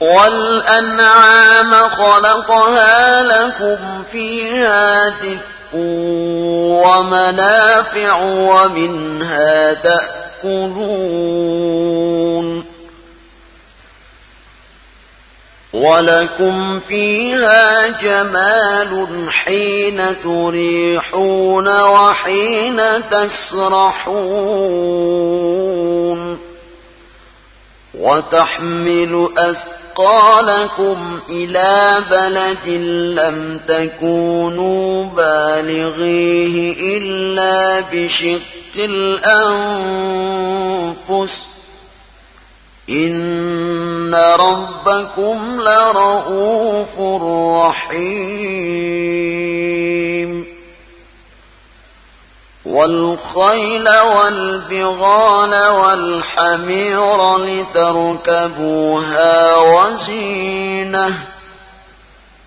والأنعام خلقها لكم فيها دفء ومنافع ومنها تأكلون ولكم فيها جمال حين تريحون وحين تسرحون وتحمل أثقالكم إلى بلد لم تكونوا بالغيه إلا بشق الأنفس. إن ربكم لرؤوف رحيم. والخيل والبغال والحمير لتركبوها وزينة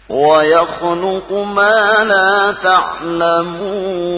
ويخلق ما لا تعلمون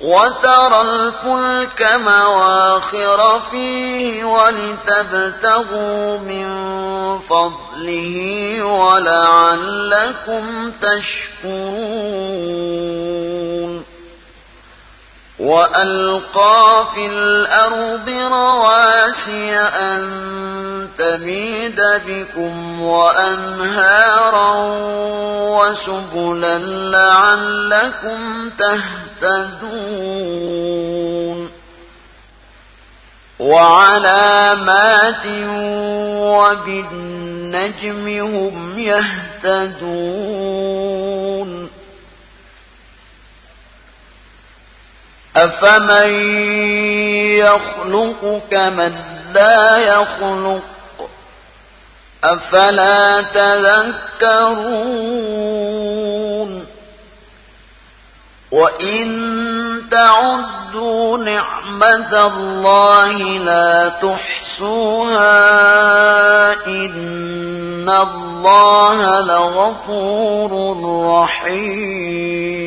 وترى الفلك مواخر فيه ولتبتغوا من فضله ولعلكم تشكرون. وألقى في الأرض رواسي أن تميد بكم وأنهارا وسبلا لعلكم تهتدون وعلامات وبالنجم هم يهتدون أفمن يخلق كمن لا يخلق أفلا تذكرون وإن تعدوا نعمة الله لا تحصوها إن الله لغفور رحيم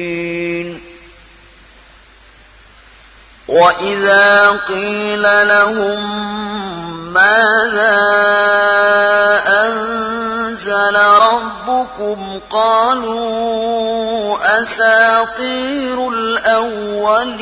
وإذا قيل لهم ماذا أنزل ربكم قالوا أساطير الأولين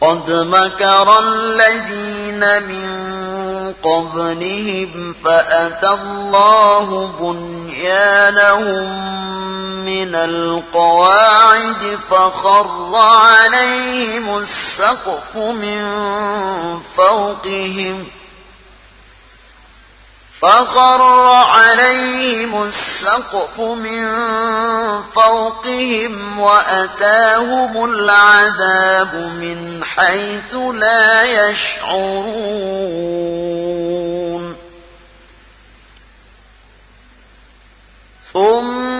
قد مكر الذين من قبلهم فأتى الله بنيانهم من القواعد فخر عليهم السقف من فوقهم ۖ فخر عليهم السقف من فوقهم وأتاهم العذاب من حيث لا يشعرون. ثم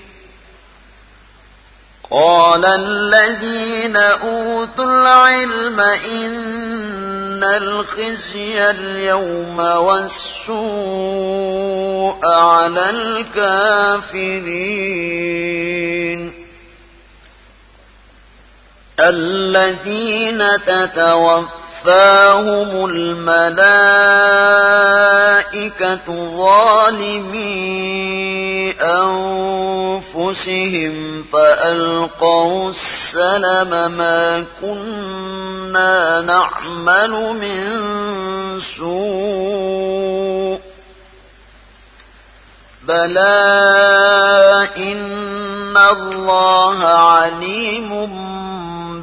قال الذين أوتوا العلم إن الخزي اليوم والسوء على الكافرين. الذين تتوفى تتوفاهم الملائكة ظالمي أنفسهم فألقوا السلم ما كنا نعمل من سوء بلى إن الله عليم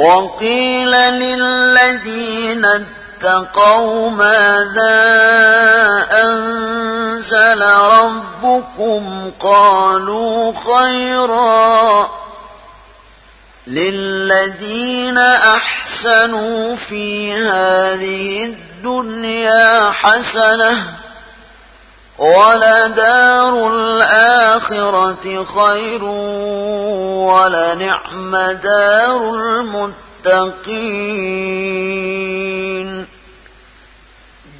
وقيل للذين اتقوا ماذا أنزل ربكم قالوا خيرا للذين أحسنوا في هذه الدنيا حسنة ولدار الآخرة خير ولنعم دار المتقين.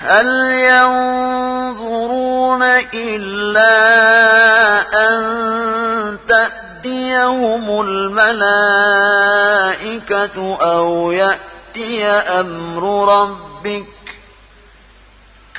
هل ينظرون إلا أن تأتيهم الملائكة أو يأتي أمر ربك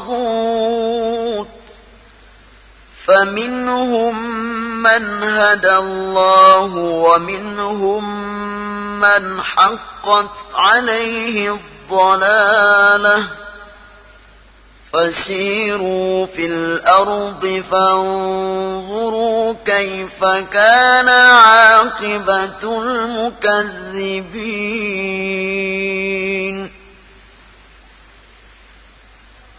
الطاغوت فمنهم من هدى الله ومنهم من حقت عليه الضلاله فسيروا في الأرض فانظروا كيف كان عاقبة المكذبين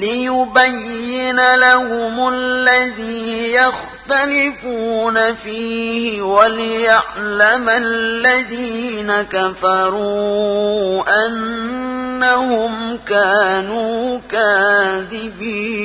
ليبين لهم الذي يختلفون فيه وليعلم الذين كفروا أنهم كانوا كاذبين.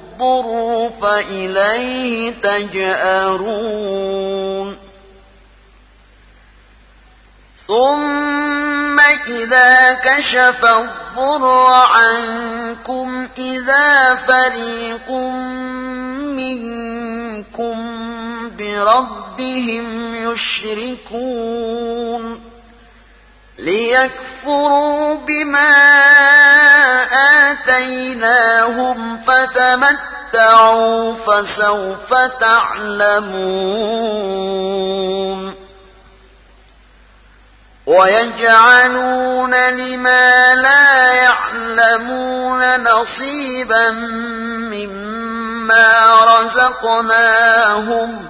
الضر فإليه تجأرون. ثم إذا كشف الضر عنكم إذا فريق منكم بربهم يشركون. ليكفروا بما آتيناهم فتمتعوا فسوف تعلمون ويجعلون لما لا يعلمون نصيبا مما رزقناهم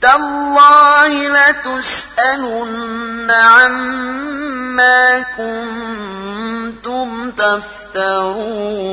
تالله لتسألن عما كنتم تفترون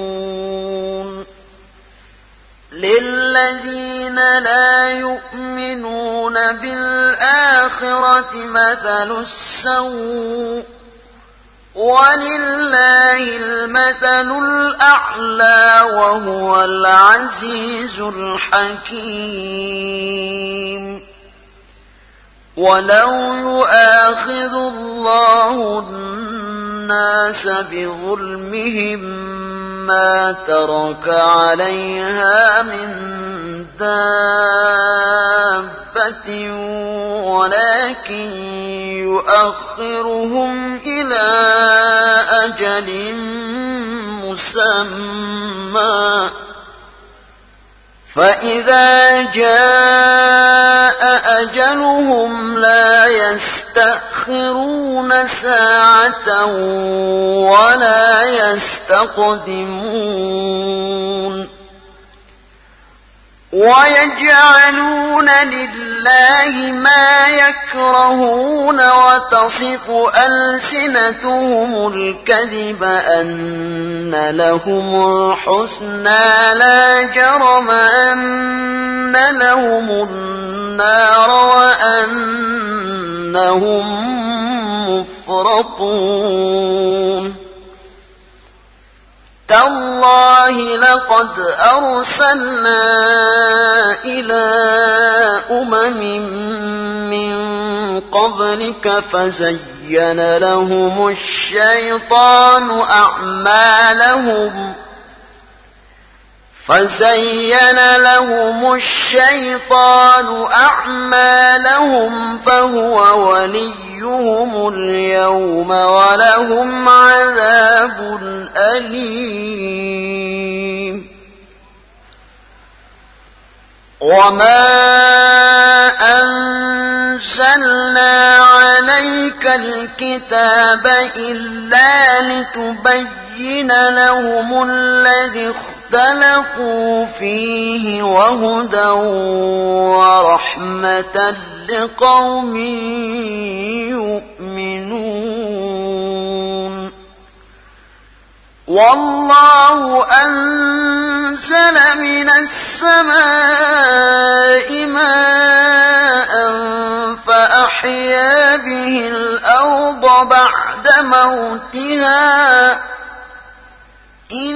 للذين لا يؤمنون بالآخرة مثل السوء ولله المثل الأعلى وهو العزيز الحكيم ولو يؤاخذ الله الناس بظلمهم ما ترك عليها من دابة ولكن يؤخرهم إلى أجل مسمى فإذا جاء أجلهم لا يستأخرون ساعة ولا يستقدمون ويجعلون لله ما يكرهون وتصف ألسنتهم الكذب أن لهم الحسنى لا جرم أن لهم النار وأنهم مفرطون تالله لقد أرسلنا إلى أمم من قبلك فزين لهم الشيطان أعمالهم فزين لهم الشيطان أعمالهم فهو وليهم اليوم ولهم عذاب أليم. وما أنزلنا عليك الكتاب إلا لتبين لهم الذي اختلفوا فيه وهدى ورحمة لقوم يؤمنون. والله أنزل من السماء ماء فأحسن أحيا به الأرض بعد موتها. إن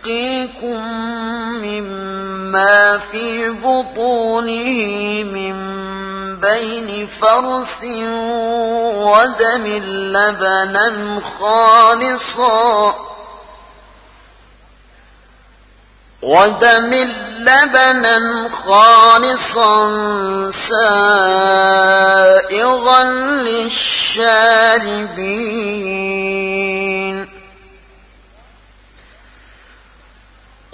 نسقيكم مما في بطونه من بين فرث ودم لبنا خالصا ودم لبنا خالصا سائغا للشاربين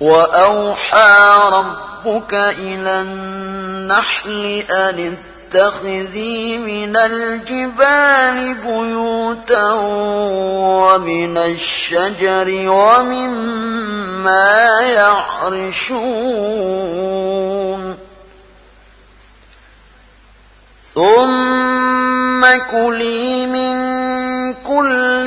وأوحى ربك إلى النحل أن اتخذي من الجبال بيوتا ومن الشجر ومما يعرشون. ثم كلي من كل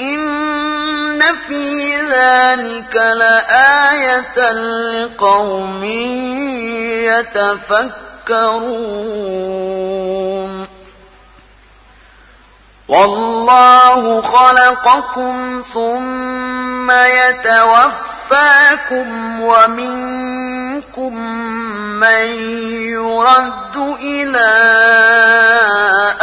إن في ذلك لآية لقوم يتفكرون والله خلقكم ثم يتوفاكم ومنكم من يرد إلى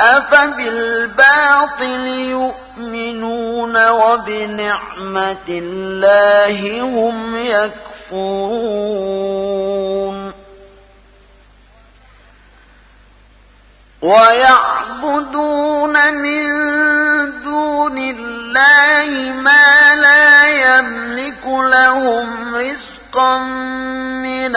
أفبالباطل يؤمنون وبنعمة الله هم يكفرون. ويعبدون من دون الله ما لا يملك لهم رزقا من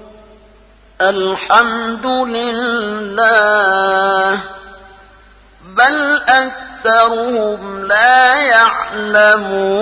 الحمد لله بل أكثرهم لا يعلمون.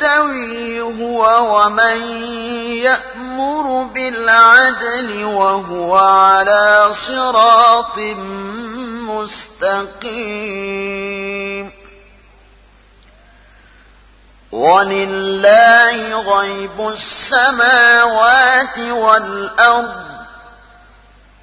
يستوي هو ومن يأمر بالعدل وهو على صراط مستقيم. ولله غيب السماوات والأرض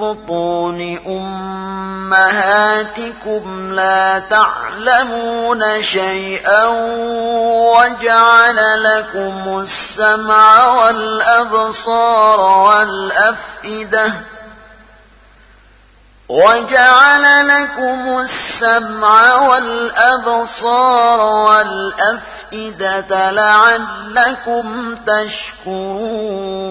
بطون أمهاتكم لا تعلمون شيئا وجعل لكم السمع والأبصار والأفئدة وجعل لكم السمع والأبصار والأفئدة لعلكم تشكرون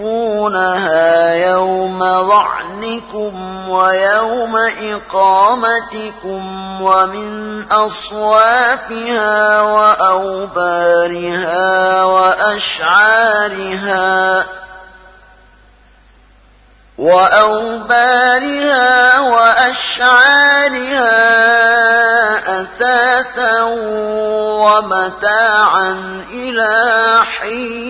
تخفونها يوم ظعنكم ويوم إقامتكم ومن أصوافها وأوبارها وأشعارها وأوبارها وأشعارها أثاثا ومتاعا إلى حين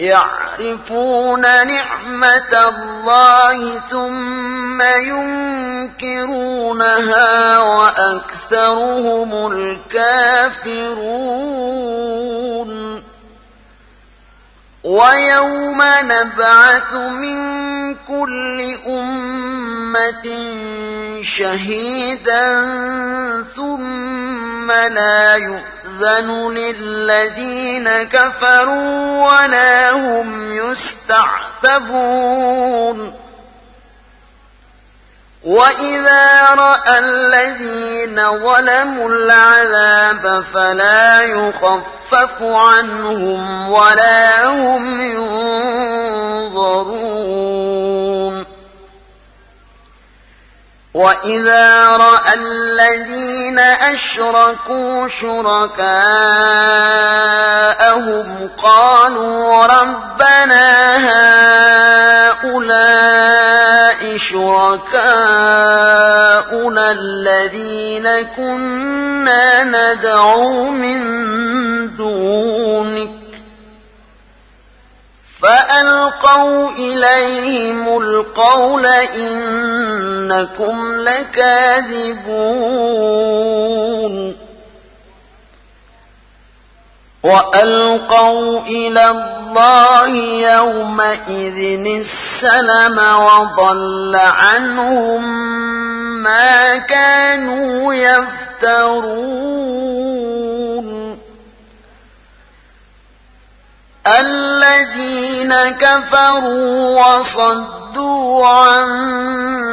يعرفون نعمة الله ثم ينكرونها وأكثرهم الكافرون. ويوم نبعث من كل أمة شهيدا ثم لا يؤمن يؤذن للذين كفروا ولا هم يستعتبون وإذا رأى الذين ظلموا العذاب فلا يخفف عنهم ولا هم ينظرون وإذا رأى الذين أشركوا شركاءهم قالوا ربنا هؤلاء شركاؤنا الذين كنا ندعو من فألقوا إليهم القول إنكم لكاذبون. وألقوا إلى الله يومئذ السلم وضل عنهم ما كانوا يفترون. الذين كفروا وصدوا عن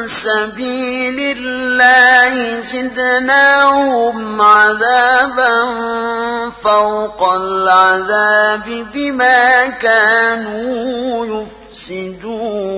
سبيل الله زدناهم عذابا فوق العذاب بما كانوا يفسدون.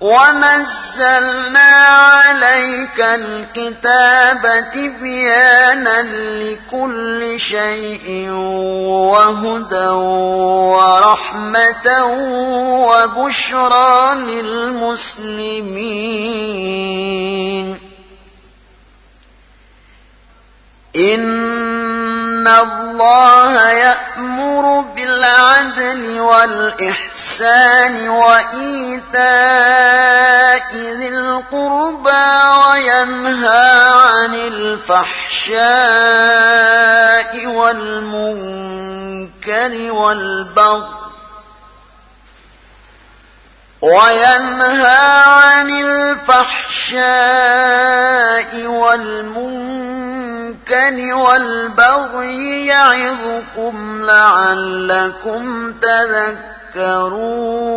ونزلنا عليك الكتاب تبيانا لكل شيء وهدى ورحمة وبشرى للمسلمين إن الله يأمر بالعدل والإحسان وإيتاء ذي القربى وينهى عن الفحشاء والمنكر والبغي وينهى عن الفحشاء والمنكر والبغي يعظكم لعلكم تذكرون.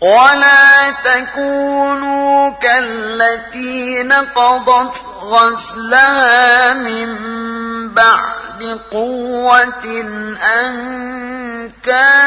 ولا تكونوا كالتي نقضت غسلها من بعد قوة أنكاثا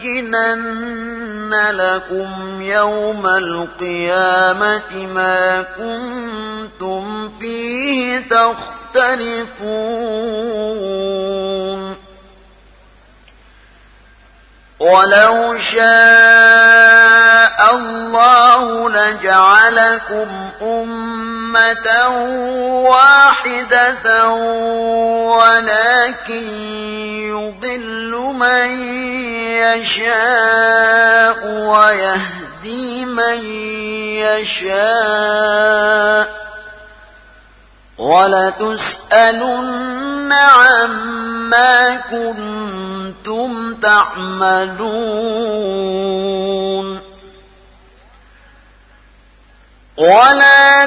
وليبينن لكم يوم القيامة ما كنتم فيه تختلفون. ولو شاء الله لجعلكم أمة واحدة ولكن يضل من يشاء ويهدي من يشاء ولتسألن عما كنتم تعملون ولا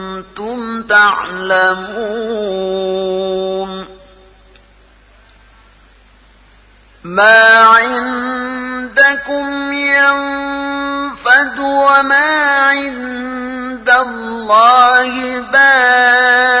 تعلمون ما عندكم ينفد وما عند الله باق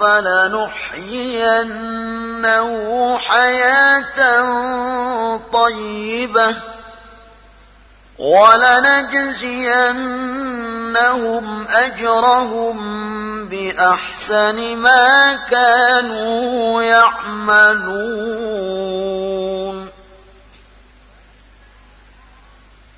فلنحيينه حياة طيبة ولنجزينهم أجرهم بأحسن ما كانوا يعملون.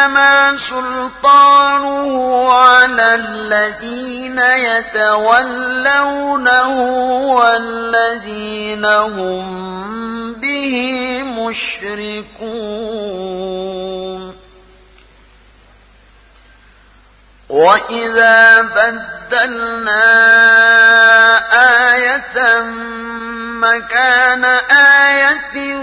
إنما سلطانه على الذين يتولونه والذين هم به مشركون. وإذا بدلنا آية مكان آية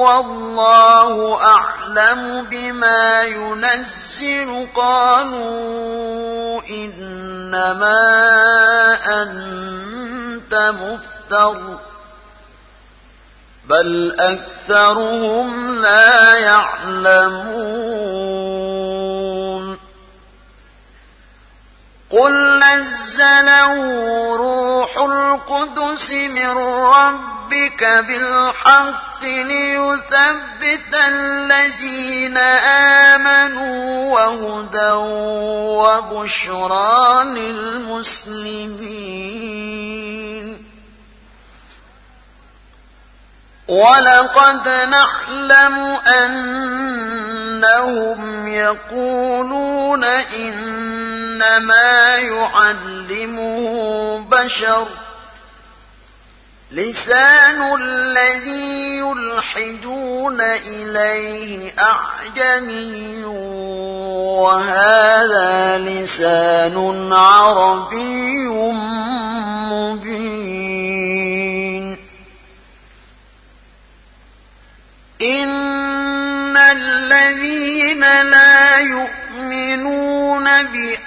والله أعلم بما ينزل. قالوا إنما أنت مفتر بل أكثرهم لا يعلمون. قل نزله روح القدس من ربك بالحق ليثبت الذين آمنوا وهدى وبشرى للمسلمين ولقد نعلم أنهم يقولون إنما يعلمه بشر لسان الذي يلحدون إليه أعجمي وهذا لسان عربي مبين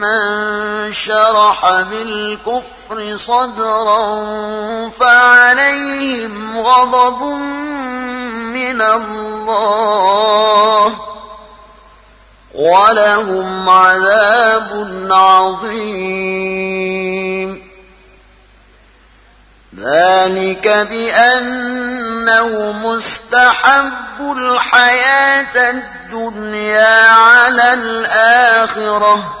من شرح بالكفر صدرا فعليهم غضب من الله ولهم عذاب عظيم. ذلك بأنه مستحب الحياة الدنيا على الآخرة.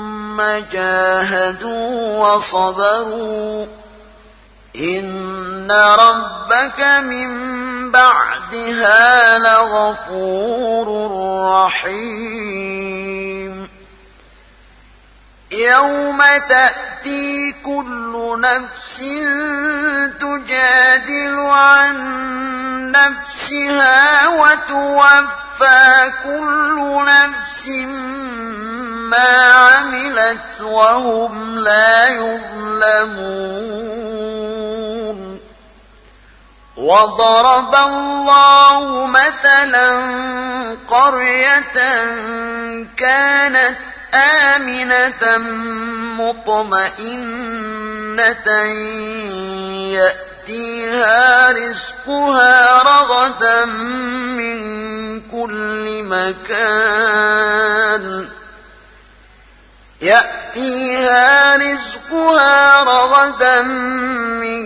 جاهدوا وصبروا. إن ربك من بعدها لغفور رحيم. يوم تأتي كل نفس تجادل عن نفسها وتوفى كل نفس ما عملت وهم لا يظلمون وضرب الله مثلا قرية كانت آمنة مطمئنة يأتيها رزقها رغدا من كل مكان. يأتيها رزقها رغدا من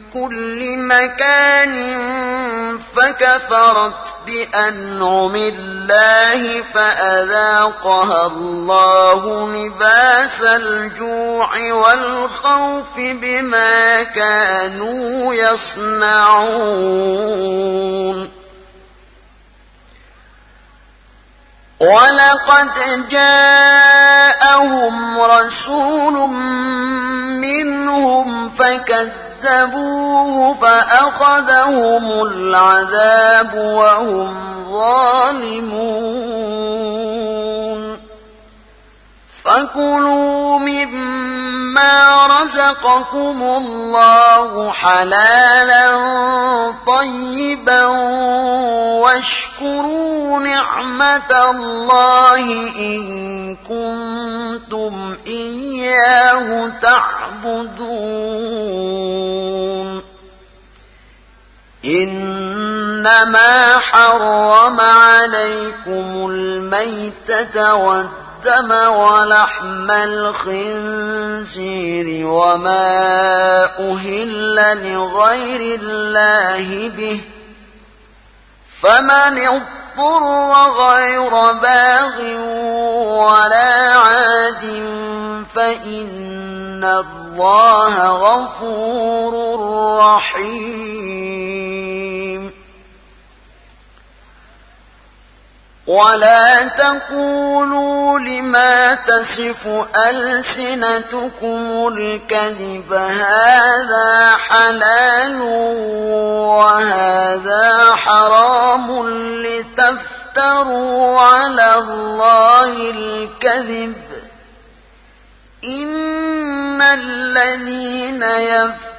كل مكان فكفرت بأنعم الله فأذاقها الله لباس الجوع والخوف بما كانوا يصنعون. ولقد جاءهم رسول منهم فكذبوه فأخذهم العذاب وهم ظالمون فكلوا مما رزقكم الله حلالا طيبا واشكروا نعمة الله إن كنتم إياه تعبدون إنما حرم عليكم الميتة والدين الدم ولحم الخنزير وما أهل لغير الله به. فمن اضطر غير باغ ولا عاد فإن الله غفور رحيم. ولا تقولوا لما تصف ألسنتكم الكذب هذا حلال وهذا حرام لتفتروا على الله الكذب إن الذين يفترون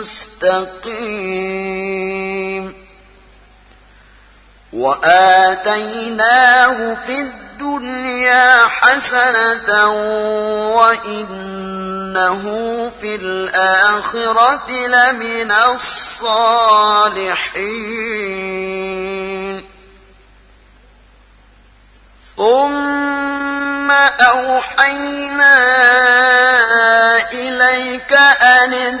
مستقيم وآتيناه في الدنيا حسنة وإنه في الآخرة لمن الصالحين. ثم أوحينا إليك أن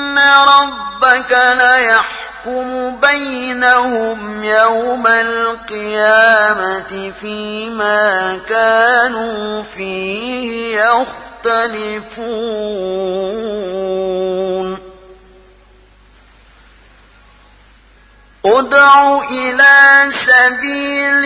ربك ليحكم بينهم يوم القيامة فيما كانوا فيه يختلفون ادع إلى سبيل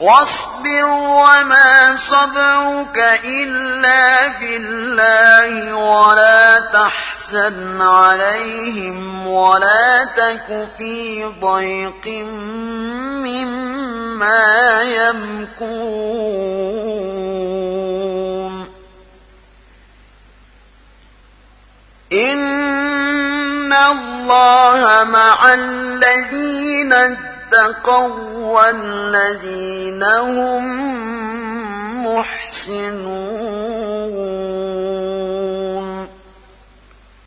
واصبر وما صبرك إلا بالله ولا تحزن عليهم ولا تك في ضيق مما يمكون. إن الله مع الذين اتقوا الذين هم محسنون.